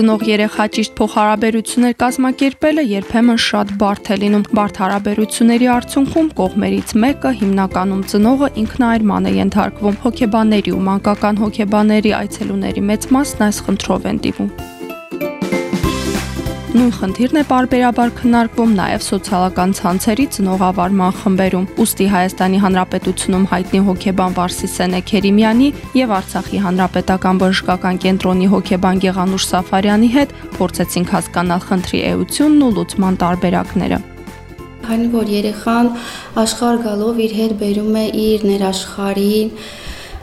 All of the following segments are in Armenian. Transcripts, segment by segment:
ծնող երեխա ճիշտ փոխհարաբերություններ կազմակերպելը երբեմն շատ բարդ է լինում։ Բարդ հարաբերությունների արդյունքում կողմերից մեկը հիմնականում ծնողը ինքնայրման է ենթարկվում։ Հոգեբանների ու մանկական հոգեբանների այցելուների մեծ մասն այս խնդրով են տիվում։ Նույն խնդիրն է parberabar քննարկվում նաև սոցիալական ցանցերի ծնողավարման խմբերում։ Ոստի Հայաստանի Հանրապետությունում հայտնի հոգեբան Վարսիսենե Քերիմյանի եւ Արցախի Հանրապետական բժշկական կենտրոնի հոգեբան Գեղանուշ Սաֆարյանի հետ փորձեցինք հասկանալ խնդրի էությունն ու լուծման տարբերակները քանի որ երեխան աշխարհ գալով իր հետ բերում է իր ներաշխարհին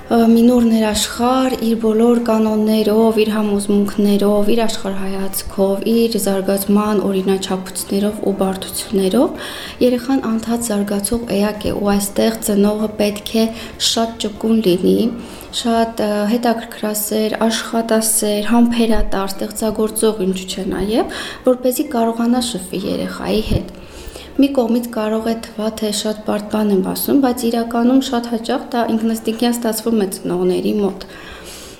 մի նոր ներաշխար իր բոլոր կանոններով, իր համոզմունքներով, իր աշխարհայացքով, իր զարգացման օրինաչափություններով ու բարդություններով երեխան անդադ զարգացող էակ է ու այստեղ ծնողը պետք է շատ ճկուն լինի, շատ հետաքրքրասեր, աշխատասեր, համբերատար, ստեղծագործող ինչու՞ չէ նաև, որ เป զի կարողանա շփվի երեխայի հետ մի կողմից կարող է թվա թե շատ բարդ բան եմ ասում, բայց իրականում շատ հաճախ դա ինքնստինքյան ստացվում է ծնողների մոտ։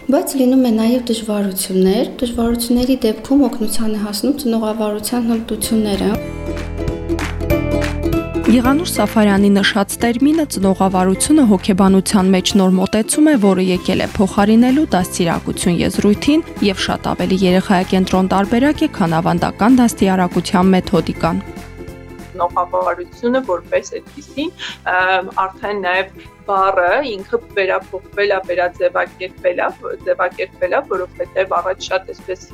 Բայց լինում է նաև դժվարություններ, դժվարությունների դեպքում օգնության է հասնում ծնողավարության հմտությունները։ Եղանուր Սաֆարյանի նշած տերմինը ծնողավարությունը հոգեբանության մեջ նոր մոտեցում է, որը եկել է փոխարինելու դաստիարակություն եզրույթին եւ շատ ավելի երեխայակենտրոն տարբերակ է, քան ավանդական դաստիարակության մեթոդիկան նոխավարությունը որպես այդպեսին արդեն նաև բառը ինքը վերափոխվել է, վերաձևակերպվել է, ձևակերպվել է, որովհետև առաջ շատ էսպես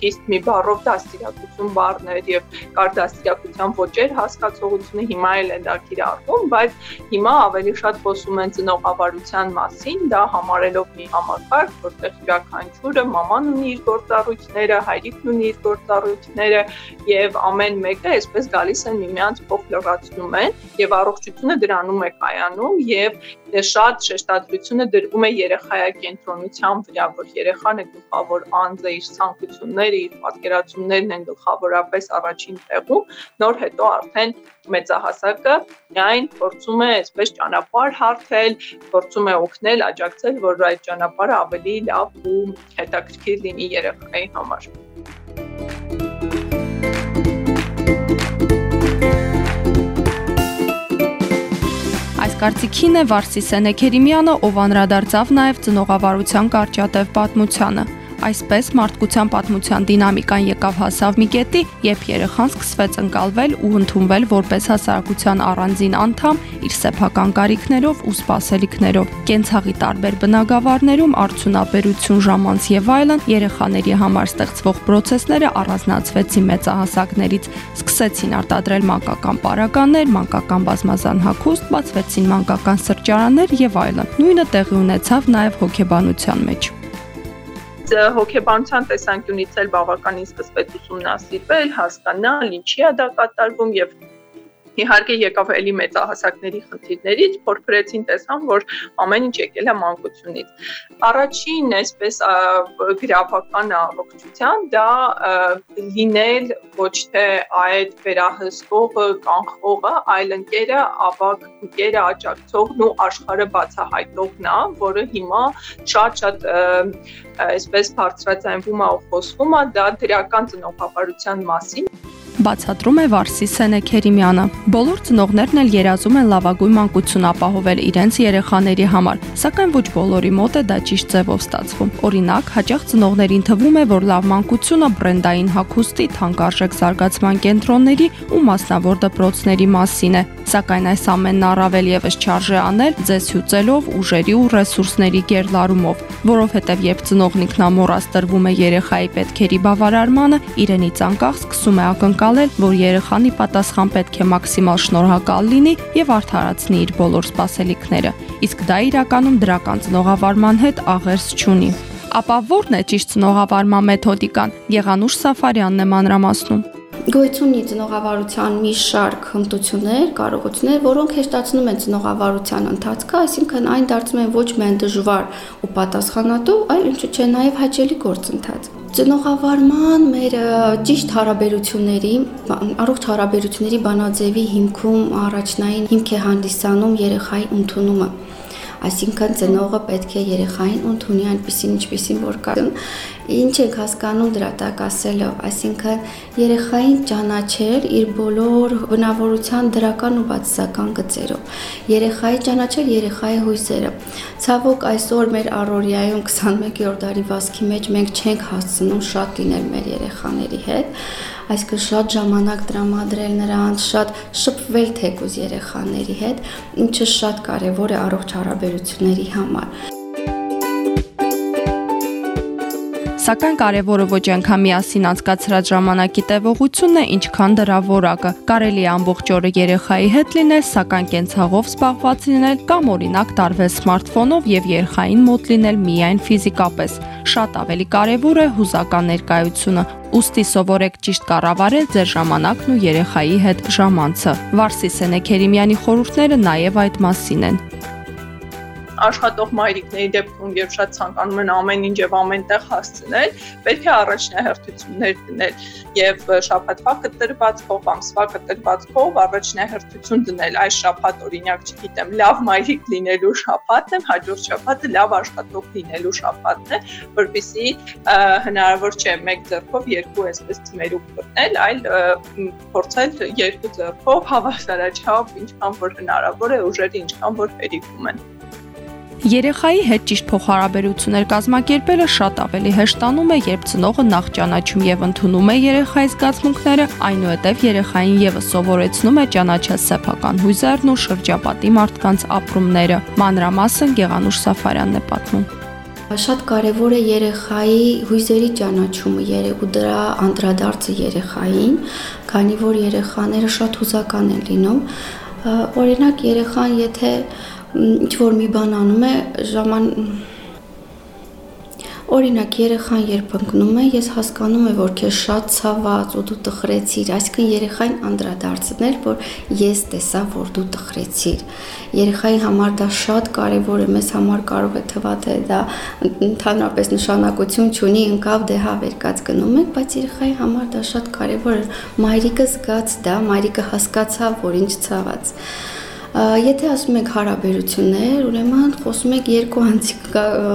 խիստ մի բառով դաստիարակություն բառներ եւ կար դաստիարակության ոճեր հասկացողությունը հիմա էլ է դա կիրառվում, բայց հիմա ավելի շատ խոսում են ծնողավարության մասին, դա համարելով մի համակարգ, որտեղ յուրաքանչյուրը մաման ունի իր գործառույթները, հայրիկն ունի իր գործառույթները եւ ամեն մեկը այսպես գալիս են միմյանց փոխլրացնում են եւ առողջությունը դրանում է կայանում եւ դե շատ շեշտադրությունը դրվում է երեխայակենտրոնության վրա, որ երեխան է գլխավոր անձը, իր ցանկությունները, իր պատկերացումներն են գլխավորապես առաջին տեղում, նոր հետո արդեն մեծահասակը միայն փորձում է այսպես ճանապարհ հարթել, փորձում է օգնել, աջակցել, որ այդ ճանապարհը ավելի լավ ու հետաքրքիր լինի երեխայի համար։ կարծիքին է Վարսիսեն Էքերիմյանը, ով անդրադարձավ նաև ծնողավարության կարճատև պատմությանը։ Այսպես մարդկության պատմության դինամիկան եկավ հասավ մի կետի, երբ երեխան սկսվեց ընկալվել ու ընդունվել որպես հասարակության առանձին անդամ իր սեփական կարիքներով ու սպասելիքներով։ Կենցաղի տարբեր բնագավառներում արդյունաբերություն, ժամանց եւ այլն երեխաների համար ստեղծվող process-ները առանձնացվեցին մեծահասակներից, սկսեցին արտադրել մանկական պարագաներ, մանկական բազմազան հագուստ, բացվեցին մանկական սրճարաններ եւ այլն։ Նույնը տեղի ունեցավ նաեւ հոգեբանության մեջ հոգեբանության տեսանկյունից էլ բավականին սկսվեց ուսումնասիրվել, հասկանալ, ինչի է դա կատարվում եւ Իհարկե եկավ էլի մեծահասակների խնդիրներից, փորփրեցին տեսան, որ ամեն ինչ եկել է մանկությունից։ Առաջին այսպես գրավական առողջության դա լինել ոչ թե այդ վերահսկողը, կանխողը, այլ ընկերը, ավակ ընկերը աջակցողն ու աշխարհը բացահայտողն է, որը հիմա շատ-շատ այսպես բարձրաձայնվում է ու խոսվում է դա դրական ծնողապարության մասին բացատրում է Վարսի Սենեքերիմյանը։ Բոլոր ծնողներն էլ երազում են լավագույն մանկություն ապահովել իրենց երեխաների համար, սակայն ոչ բոլորի մոտ է դա ճիշտ ձևով ստացվում։ Օրինակ, հաճախ ծնողներին թվում է, որ լավ մանկությունը բրենդային հագուստի, թանկարժեք զարգացման կենտրոնների ու մասնավոր դպրոցների մասին է, սակայն այս ամենն առավել եւս չարժե անել ձեզ հյուծելով ուժերի ու ռեսուրսների գերլարումով, որովհետև երբ ծնողն ինքնամոռաց տրվում է երեխայի պետքերի բավարարմանը, իրենից անկախ սկսում է ակնկալել, որ երեխանի պատասխան պետք է մաքսիմալ շնորհակալ լինի եւ արդարացնի իր բոլոր սպասելիքները։ Իսկ դա իրականում դրական ծնողավարման հետ աղերս չունի։ Ապա ո՞րն է ճիշտ ծնողավարման մեթոդիկան։ Եղանուշ Սաֆարյանն է մանրամասնում գոյությունի ծնողավարության մի շարք հմտություններ, կարողություններ, որոնք հեշտացնում են ծնողավարության ընթացքը, այսինքն այն դարձնում են ոչ միայն դժվար ու պատասխանատու, այլ ինչու՞ չէ նաև հաճելի գործընթաց։ Ծնողավարման մեր ճիշտ հարաբերությունների, առողջ հարաբերությունների բանաձևի հիմքում առաջնային հիմք է հանդիսանում երեխայի ընդունումը այսինքն ծնողը պետք է երեխային ընդունի այնպեսին ինչպեսին որ կա ինչ եք հասկանում դրա տակ ասելով այսինքն երեխային ճանաչել իր բոլոր բնավորության դրական ու բացասական գծերով երեխայի ճանաչել երեխայի հույզերը ցավոք այսօր մեր առօրյայում 21-րդ դարի վազքի մեջ մենք չենք հասցնում շատ լինել մեր երեխաների հետ այսինքն շատ ժամանակ տրամադրել նրանց, շատ շփվել թեկուզ երեխաների հետ, ինչը շատ կարևոր է առողջ հարաբերությունների համար։ Սակայն կարևորը ոչ այնքան միասին անցկացրած ժամանակի տևողությունն է, ինչքան դրա որակը։ Կարելի է ամբողջ օրը երեխայի հետ լինել, սակայն կենցաղով զբաղված լինել կամ օրինակ տարվել սմարթֆոնով եւ երեխային մոտ լինել միայն ֆիզիկապես։ Շատ ավելի կարևոր է հուզական ներկայությունը, Ոստի սովորեք ճիշտ կառավարել ձեր ժամանակն ու երեխայի հետ ժամանցը։ Վարսի Սենեքերիմյանի խորհուրդները նաև այդ մասին են աշխատող մայրիկների դեպքում երբ շատ ցանկանում են ամեն ինչ եւ ամենտեղ հասցնել, պետք է առաջնահերթություններ դնել եւ շաբաթվա կտրվածքով, ամսվա կտրվածքով առաջնահերթություն դնել այս շաբաթ օրինակ, չգիտեմ, լավ մայրիկ լինելու շաբաթն է, հաջորդ շաբաթը լավ աշխատող լինելու շաբաթն է, որովհետեւ հնարավոր չէ մեկ ձեռքով երկու այսպես ծմերուկ բռնել, այլ փորձել երկու ձեռքով հավասարաչափ ինչքան որ հնարավոր է ուժերը ինչքան որ հերիքում են։ Երեխայի հետ ճիշտ փոխհարաբերություններ կազմակերպելը շատ ավելի հեշտանում է, երբ ծնողը նախ ճանաչում եւ ընդունում է երեխայի զգացմունքները, այնուհետև երեխային եւս սովորեցնում է ճանաչել սեփական հույզերն ու շրջապատի մարդկանց ապրումները։ Մանրամասն Գեղանուշ Սաֆարյանն է պատմում շատ կարևոր է երեխայի հույզերի ճանաչումը երեգու դրա անդրադարձը երեխային, քանի որ երեխաները շատ հուզական են լինում։ Օրինակ երեխան եթե ինչ որ մի բան անում է, ժաման Օրինակ երեխան երբ ընկնում է, ես հասկանում եմ, որ քեզ շատ ցաված ու դու տխրեցիր, այսինքն երեխային անդրադարձնել, որ ես տեսա, որ դու տխրեցիր։ Երեխայի համար դա շատ կարևոր է, մեզ համար կարող է թվալ դա ընդհանրապես նշանակություն չունի, ընկավ դե հա վերկած գնում եք, բայց երեխայի համար դա շատ կարևոր է։ Մայրիկը զգաց դա, մայրիկը հասկացավ, որ ինչ ցաված։ Եթե ասում եք հարաբերություններ, ուրեմն խոսում եք երկու անձի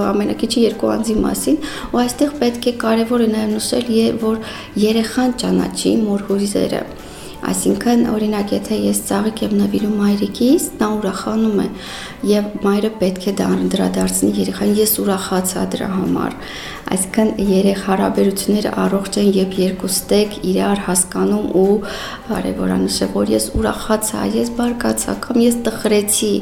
ամենակիչը երկու անձի մասին, ու այստեղ պետք է կարևոր է նաև նշել, որ երեխան ճանաչի մոր հույզերը։ Այսինքն, օրինակ, եթե ես ծաղիկ եմ նվիրում մայրիկիս, նա ուրախանում է եւ մայրը պետք է դա անդրադարձնի երեխային, ես ուրախացա դրա համար։ Այսինքն, երեք հարաբերությունները առողջ են, երբ երկուստեք իրար հասկանում ու կարևորանշը, որ ես ուրախացա, ես բարկացա կամ ես տխրեցի,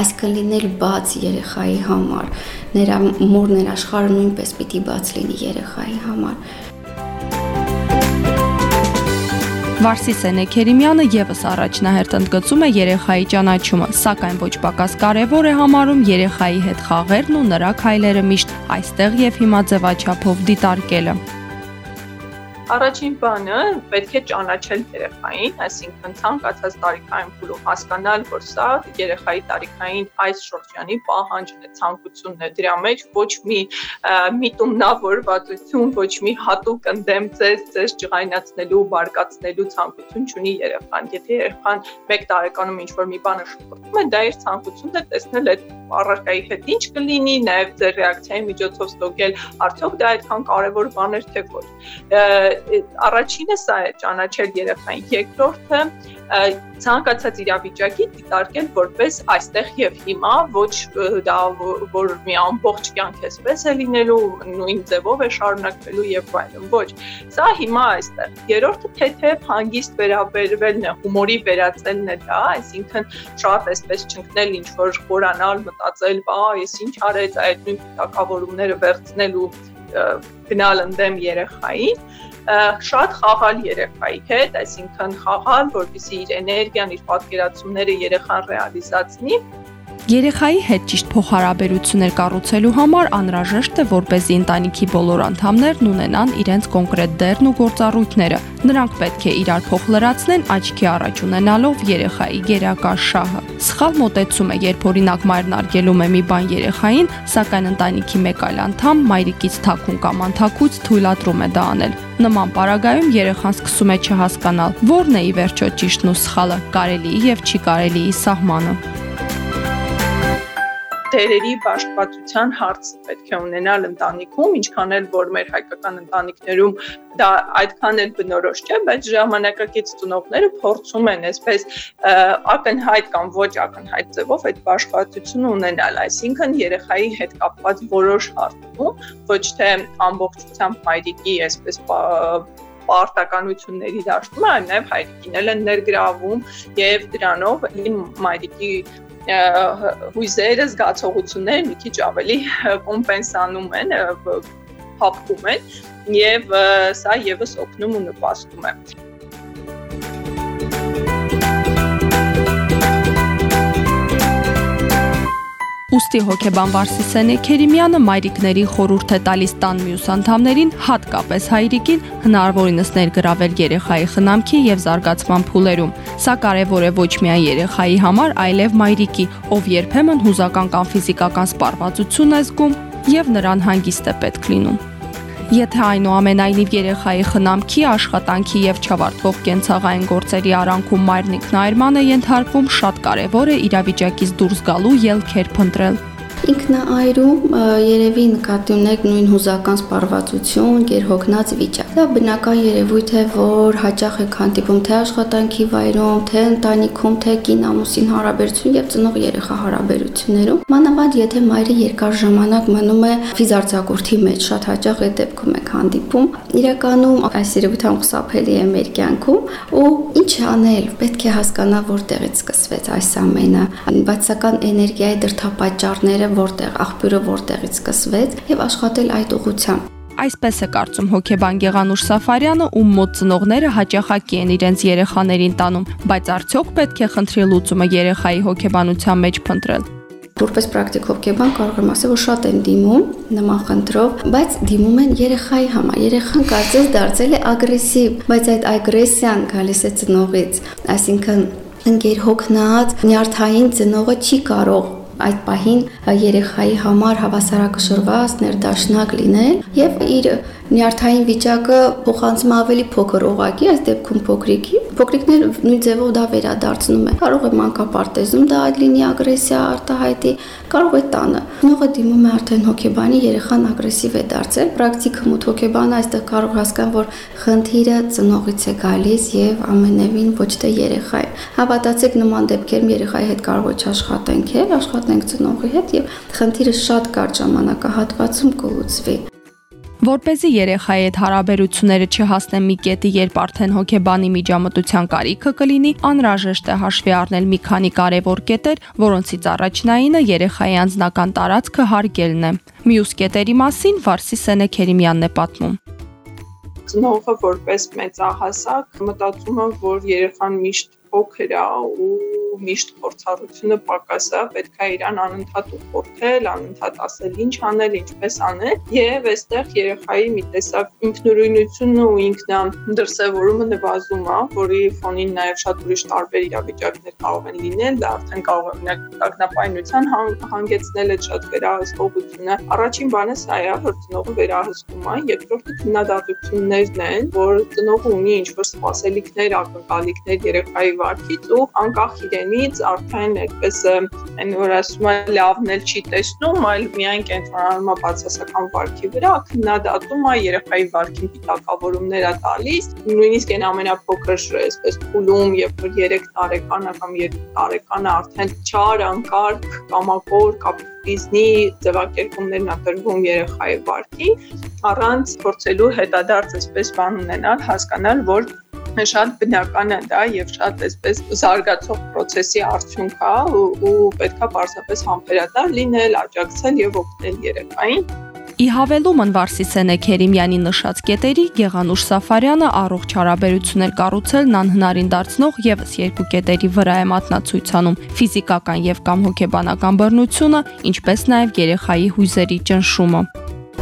այսինքն լինել բաց երեխայի համար։ Նրա մոր ներաշխարը նույնպես պիտի բաց լինի երեխայի համար Վարսիս Սենեքերիմյանը եւս առաջնահերթ ընդգծում է երեխայի ճանաչումը, սակայն ոչ պակաս կարևոր է համարում երեխայի հետ խաղերն ու նրա քայլերը միշտ այստեղ եւ հիմա ձևաչափով դիտարկելը։ Առաջին բանը պետք է ճանաչել երեխային, այսինքն ցանկացած տարիքային փուլում հասկանալ, որ սա երեխայի տարիքային այս շրջանի պահանջն է, ցանկությունն է։ Դրա մեջ ոչ մի միտումնավորվածություն, ոչ մի հատուկ ընդդեմ ձեզ, ձեզ ջղայնացնելու, բարկացնելու ցանկություն չունի երեխան։ Եթե երեխան 1 տարեկանում ինչ որ մի բանը շփոթում է, դա իր ցանկությունն է տեսնել այդ առարկայի հետ ինչ կլինի, նաև ձեր ռեակցիայի միջոցով ստոգել, արդյոք դա այդքան կարևոր բան էր թե ոչ առաջինը սա է ճանաչել երեխային, երկրորդը ցանկացած իրավիճակի դիտարկել որպես այստեղ եւ հիմա, ոչ դա որ մի ամբողջ կյանք էսպես է լինելու, նույն ձևով է շարունակվելու եւ այլն, ոչ։ Սա հիմա այստեղ։ Երրորդը թեթև հանգիստ վերաբերվելն է, հումորի վերածելն է դա, այսինքն շատ էսպես չընկնել ինչ որ խորանալ, մտածել, բա, ես ինչ արեց, այդ նույն տակավորումները վերցնելու գնալ ընդդեմ երեխային շատ խաղալ երեխայի հետ, այսինքն խաղալ, որպեսզի իր էներգիան, իր պատկերացումները երեխան ռեալիզացնի Երեխայի հետ ճիշտ փոխհարաբերություններ կառուցելու համար անհրաժեշտ է, որպեսզի ընտանիքի բոլոր անդամներն ունենան իրենց կոնկրետ դերն ու գործառույթները։ Նրանք պետք է իրար փոխլրացնեն աչքի առաջ ունենալով երեխայի գերակա շահը։ Սխալ մոտեցում է, երբ օրինակ մայրն արգելում է մի բան երեխային, սակայն ընտանիքի մեկ այլ անդամ մայրիկից թաքուն կամ անթաքուց թույլատրում է դա անել։ Նման պարագայում երեխան սկսում է չհասկանալ, որն է ի վերջո ճիշտն ու սխալը, կարելի եւ չի կարելի սահմանը դերերի բաշխվածության հարցը պետք է ունենալ ընտանիքում, ինչքան էլ որ մեր հայկական ընտանիքներում դա այդքան էլ բնորոշ չէ, բայց ժամանակակից ծնողները փորձում են այսպես ակնհայտ կամ ոչ ակնհայտ ձևով այդ բաշխվածությունը ունենալ, այսինքն երեխայի հետ կապված որոշ հարցում ոչ թե ամբողջությամբ մայրիկի այսպես պարտականությունների դաշտում, այլ նաև հայրիկին էլ են ներգրավում եւ դրանով մայրիկի հույզերը, զգացողությունները մի քիչ ավելի կոմպենսանում են, հապկում են եւ սա եւս օգնում ու նպաստում է։ Ոստի հոկեբան Վարսիսեն Քերիմյանը մայրիկների խորհուրդ է տալիս տան մյուս անդամներին, հատկապես հայրիկին, հնարավորինս ներգրավել երեխայի խնամքի եւ զարգացման փուլերում։ Սա կարևոր է ոչ միայն երեխայի համար, այլև մայրիկի, ով երբեմն հուզական կամ ֆիզիկական սպառվածություն է զգում եւ նրան հանգիստ է պետք լինում։ Եթե այնուամենայնիվ երեխայի խնամքի, աշխատանքի եւ չավարտվող կենցաղային գործերի արանքում մայրն ինքնայրման է ենթարկվում, շատ կարեւոր է իրավիճակից դուրս գալու ելքեր փնտրել։ Ինքնաայրում երևի նկատի ունեք նույն հուզական սպառվածություն, գերհոգնած վիճակ։ Դա բնական երևույթ է, որ հաճախ է հանդիպում թե աշխատանքի վայրում, թե ընտանիքում, թե կին-ամուսին հարաբերություն եւ ծնող երեխա հարաբերություններում։ Մանավանդ եթե մայրը երկար ժամանակ մնում է ֆիզարձակուրդի մեջ, շատ հաճախ այդ դեպքում եք հանդիպում։ Իրականում այս երևույթը խուսափելի է մեր կյանքում ու ինչ անել, պետք է հասկանալ որտեղից սկսվեց այս ամենը։ Բացական էներգիայի դրդապատճառները որտեղ աղբյուրը որտեղից սկսվեց եւ աշխատել այդ ուղությամբ։ Այսպես է կարծում հոկեբան Գեղանուշ Սաֆարյանը, ում մոտ ծնողները հաճախակի են իրենց երեխաներին տանում, բայց արդյոք պետք է խնդրի լուծումը երեխայի հոկեբանության մեջ փնտրել։ Որպես պրակտիկ հոկեբան կարող եմ ասել, որ շատ են դիմում նման խնդրով, բայց դիմում են երեխայի համար։ Երեխան կարծես դարձել է ագրեսիվ, բայց այդ ագրեսիան գալիս է ծնողից, այսինքն ընկեր հոգնած, նյարդային ծնողը չի կարող այդ պահին երեխայի համար հավասարակշռված ներդաշնակ լինել եւ իր նյարդային վիճակը փոխանցում ավելի փոքր օղակի, այս դեպքում փոքրիկի։ Փոքրիկներ նույն ձևով դա վերադարձնում է։ Կարող է մանկապարտեզում դա լինի ագրեսիա արտահայտի, կարող է տանը։ Նողը դիմում է արդեն հոգեբանի, երեխան ագրեսիվ է դարձել։ Պրակտիկը մոտ հոգեբանը այստեղ կարող հասկանալ, որ խնդիրը ծնողից է գալիս եւ ամենևին ոչ թե երեխայի։ Հավատացեք նման դեպքերում երեխայի հետ կարող է չաշխատենք, էլ աշխատենք ծնողի հետ եւ խնդիրը շատ կարճ ժամանակահատվածում կլուծվի։ Որ เป զի երեխայի հետ հարաբերությունները չհասնեն մի կետի, երբ արդեն հոգեբանի միջամտության կարիքը կլինի, անհրաժեշտ է հաշվի առնել մի քանի կարևոր կետեր, որոնցից առաջնայինը երեխայի անձնական տարածքը հարգելն է։ Մյուս կետերի մասին Վարսի Սենեքերիմյանն է պատմում ծնողը որպես մեծահասակ մտածում եմ, որ երեխան միշտ փոքր է ու միշտ փորձառությունը պակաս է, պետք է իրան անընդհատ ուղղորդել, անընդհատ ասել ինչ անել, ինչպես անել, եւ այստեղ երեխայի մի տեսակ ինքնուրույնությունն ու ինքնադրսևորումը նվազում է, որի ֆոնին նաեւ շատ ուրիշ տարբեր իրավիճակներ կարող են լինել, դա արդեն կարող է օրինակ տագնապայնության հանգեցնել այդ շատ վերահսկողությունը։ Առաջին բանը սա է, որ ծնողը վերահսկում է, երկրորդը քննադատություններն են, որ ծնողը ունի ինչ-որ սպասելիքներ, ակնկալիքներ երեխայի վարքից ու անկախ իրենից արդեն այդպես այն որ ասում է լավն էլ չի տեսնում, այլ միայն կենտրոնանում է բացասական վարքի վրա, քննադատում է երեխայի վարքին պիտակավորումներ է տալիս, նույնիսկ այն ամենափոքր այսպես փուլում, երբ որ 3 տարեկանը կամ 2 տարեկանը արդեն չար, անկարգ, կամակոր, կապիտիզնի ձևակերպումներն է տրվում երեխայի վարքին, առանց փորձելու հետադարձ այսպես բան ունենալ, հասկանալ, որ շատ բնական է դա եւ շատ այսպես զարգացող process-ի արդյունք է ու, ու պետքա պարզապես համբերատար լինել, աջակցել եւ օգնել երեխային Ի հավելումն Վարսի Սենեքերիմյանի նշած կետերի Գեղանուշ Սաֆարյանը առողջ հարաբերություններ կառուցելն անհնարին դարձնող եւս երկու կետերի վրա է մատնացույցանում՝ ֆիզիկական եւ կամ հոգեբանական բռնությունը, ինչպես նաեւ երեխայի հույզերի ճնշումը։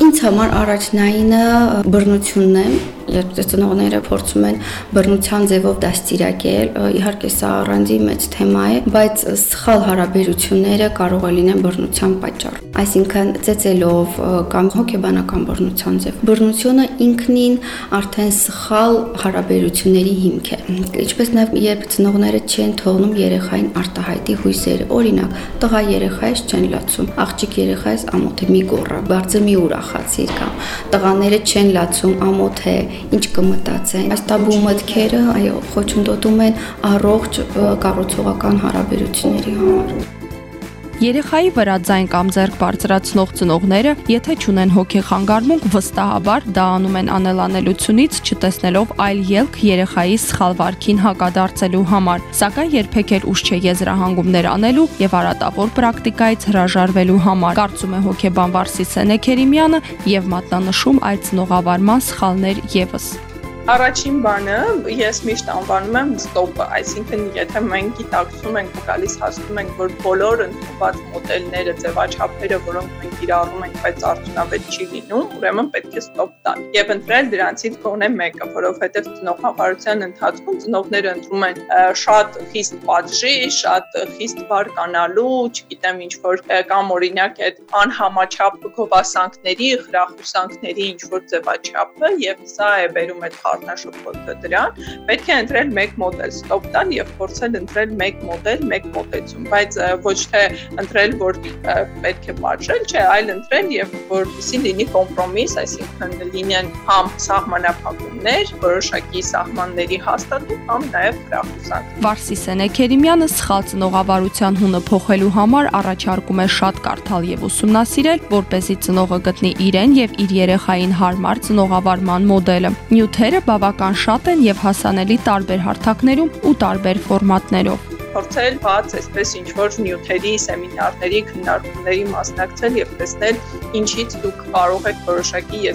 Ինձ համար առաջնայինը բռնությունն է, երբ ծնողները փորձում են բռնության ձևով դաստիարակել, իհարկե սա առանձին մեծ թեմա է, բայց սխալ հարաբերությունները կարող է լինեն բռնության պատճառ։ Այսինքն ծեծելով կամ հոգեբանական բռնության ձև։ Բռնությունը ինքնին արդեն սխալ հարաբերությունների հիմք է։ Ինչպես նաև երբ ծնողները չեն թողնում երեխային արտահայտի հույսերը, օրինակ, տղա երեխայից չեն լացում, աղջիկ երեխայից ամոթ է մի գոռա, բարձր մի ուրախացիր կամ տղաները չեն լացում, ամոթ է, ինչ կմտածեն։ Այս տաբու մտքերը, այո, խոչընդոտում են առողջ կառուցողական հարաբերությունների համար։ Երեխայի վրա ձայն կամ ձեռք բարձրացնող ծնողները, եթե ճունեն հոգեխանգարմունք, վստահաբար դա անում են անելանելությունից, չտեսնելով այլ ելք երեխայի սխալ վարքին հակադարձելու համար, սակայն երբեք էլ ուշ չէ եզրահանգումներ անելու եւ արատավոր պրակտիկայից հրաժարվելու համար։ Կարծում է հոգեբան Վարսի Սենեքերիմյանը եւ մատնանշում այլ ծնողավարման սխալներ եւս։ Առաջին բանը ես միշտ անվանում եմ ստոպը, այսինքն եթե մենք գիտակցում ենք գալիս հասնում ենք, որ բոլոր ընդունված մոդելները, ձևաչափերը, որոնք մենք կիրառում ենք, բայց արդյունավետ չի լինում, ուրեմն պետք է ստոպ տալ։ Եվ ընտրել դրանցից գոնե մեկը, որովհետև ծնողավարության ընթացքում ծնողները ընտրում են շատ խիստ պատժի, շատ խիստ բարկանալու, չգիտեմ ինչ որ կամ օրինակ այդ անհամաչափ գովասանքների, խրախուսանքների ինչ որ ձևաչափը եւ սա է բերում այդ խառնաշփոթը դրան, պետք է ընտրել մեկ մոդել, ստոպ տալ եւ փորձել ընտրել մեկ մոդել, մեկ մոտեցում, բայց ոչ թե ընտրել, որ պետք է պատժել, չէ, այլ ընտրել եւ որպեսզի լինի կոմպրոմիս, այսինքն լինեն համ սահմանափակումներ, որոշակի սահմանների հաստատում, համ նաեւ հրախուսանք։ Վարսի Սենեքերիմյանը սխալ ծնողավարության հունը փոխելու համար առաջարկում է շատ կարդալ եւ ուսումնասիրել, որ เป զի ծնողը գտնի իրեն եւ իր երեխային հարմար ծնողավարման մոդելը։ Նյութերը բավական շատ են եւ հասանելի տարբեր հարթակներում ու տարբեր ֆորմատներով փորձել բաց այսպես ինչ որ նյութերի, սեմինարների, քննարկումների մասնակցել եւ տեսնել ինչից դուք կարող եք որոշակի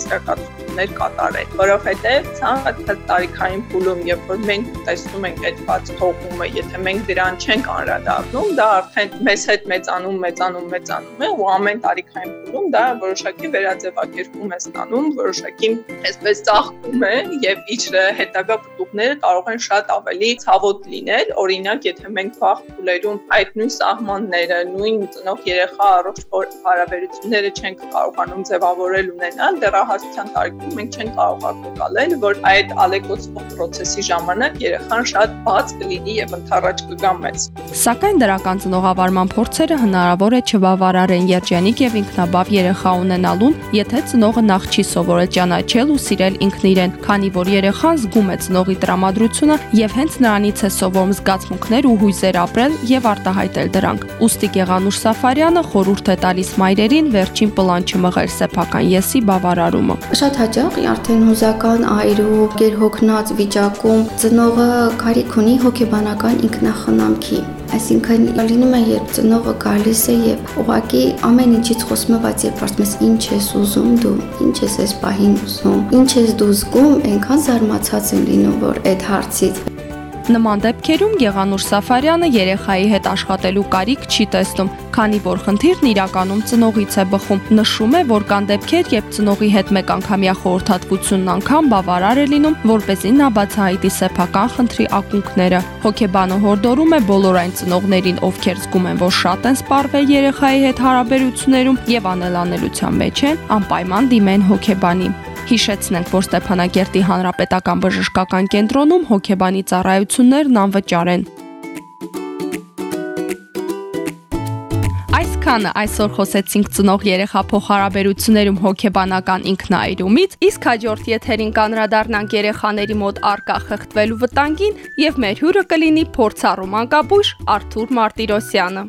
եզրակացություններ կատարել, որովհետեւ ցանկացած տարիքային փուլում, երբ որ մենք տեսնում ենք այդ բաց թողումը, եթե մենք դրան չենք անդրադառնում, դա արդեն մեզ հետ մեծանում, մեծանում, մեծանում է ու ամեն տարիքային փուլում դա որոշակի վերաձևակերպում է ստանում, որոշակի այսպես ծաղկում է եւ իր հետագա պտուղները կարող են շատ ավելի ցավոտ լինել, օրինակ, եթե մենք վաղ փուլերում այդ նույն սահմանները, նույն ծնող երեխա առողջ հարաբերությունները չենք կարողանում ձևավորել ունենալ, դեռահասության տարիքում մենք չենք կարող ակնկալել, որ այդ ալեկոծվող process-ի ժամանակ երեխան շատ բաց կլինի եւ ընթառաջ կգա մեզ։ Սակայն դրական ծնողավարման փորձերը հնարավոր է չբավարարեն երջանիկ եւ ինքնաբավ երեխա ունենալուն, եթե ծնողը նախ չի սովորել ճանաչել ու սիրել ինքն իրեն, քանի որ երեխան զգում է ծնողի տրամադրությունը եւ հենց նրանից է սովորում զգացմունքներ ու հույզ հույզեր ապրել եւ արտահայտել դրանք։ Ոստի Գեղանուշ Սաֆարյանը խորհուրդ է տալիս մայրերին վերջին պլան չմղել սեփական եսի բավարարումը։ Շատ հաճախ արդեն հուզական այրու գերհոգնած վիճակում ծնողը կարիք ունի հոգեբանական ինքնախնամքի Այսինքն լինում է երբ ծնողը գալիս է եւ ուղակի ամեն ինչից խոսում է, բայց երբ ասում ես ինչ ես ուզում դու, ինչ ես այս պահին ուզում, ինչ ես դու զգում, այնքան զարմացած եմ լինում, որ այդ հարցից Նման դեպքերում Գեղանուր Սաֆարյանը երեխայի հետ աշխատելու կարիք չի տեսնում, քանի որ խնդիրն իրականում ծնողից է բխում։ Նշում է, որ կան դեպքեր, երբ ծնողի հետ մեկ անգամյա խորհրդատվությունն անգամ բավարար է լինում, որպեսզի նա բացահայտի սեփական խնդրի ակունքները։ Հոգեբանը հորդորում է բոլոր այն ծնողներին, ովքեր զգում են, որ շատ են սպառվել երեխայի հետ հարաբերություններում եւ անելանելության մեջ են, անպայման դիմեն հոգեբանի։ Հիշեցնենք, որ Ստեփանագերտի հանրապետական բժշկական կենտրոնում հոգեբանի ծառայություններն անվճար են։ Այսքանը այսօր խոսեցինք ծնող երեխա փոխհարաբերություններում հոգեբանական ինքնայրումից, իսկ հաջորդ եթերին կանրադառնանք երեխաների մոտ արկա խեղդվելու վտանգին եւ մեր հյուրը կլինի փորձառու մանկաբույժ Արթուր Մարտիրոսյանը։